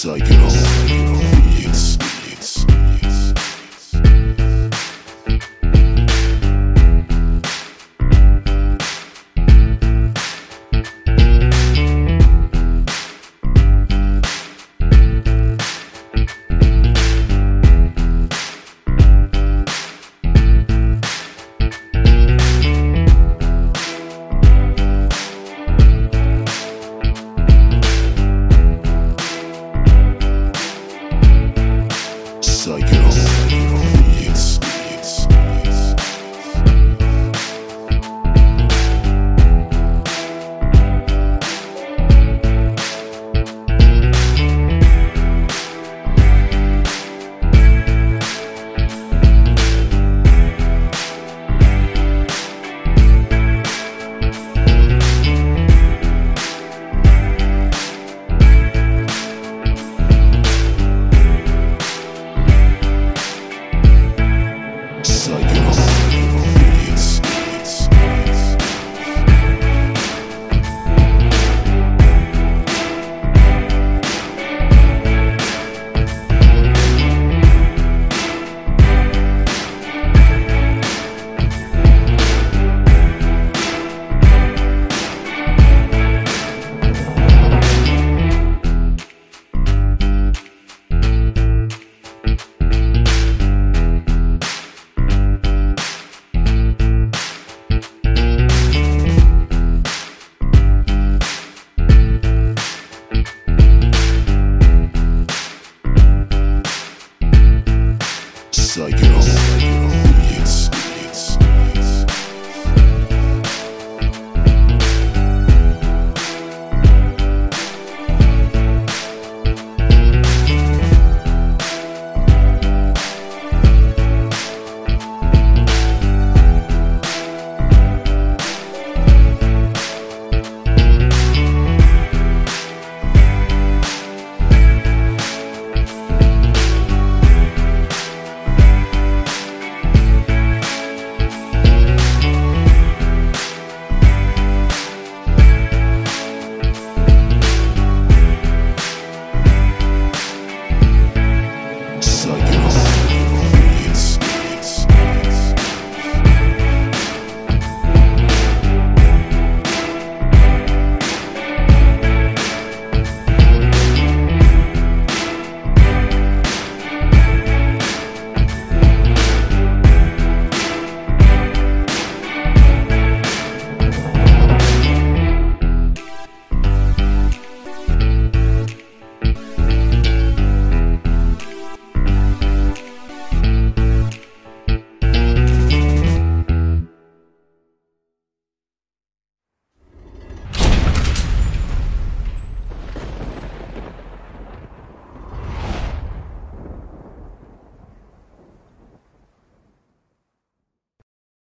So like you know.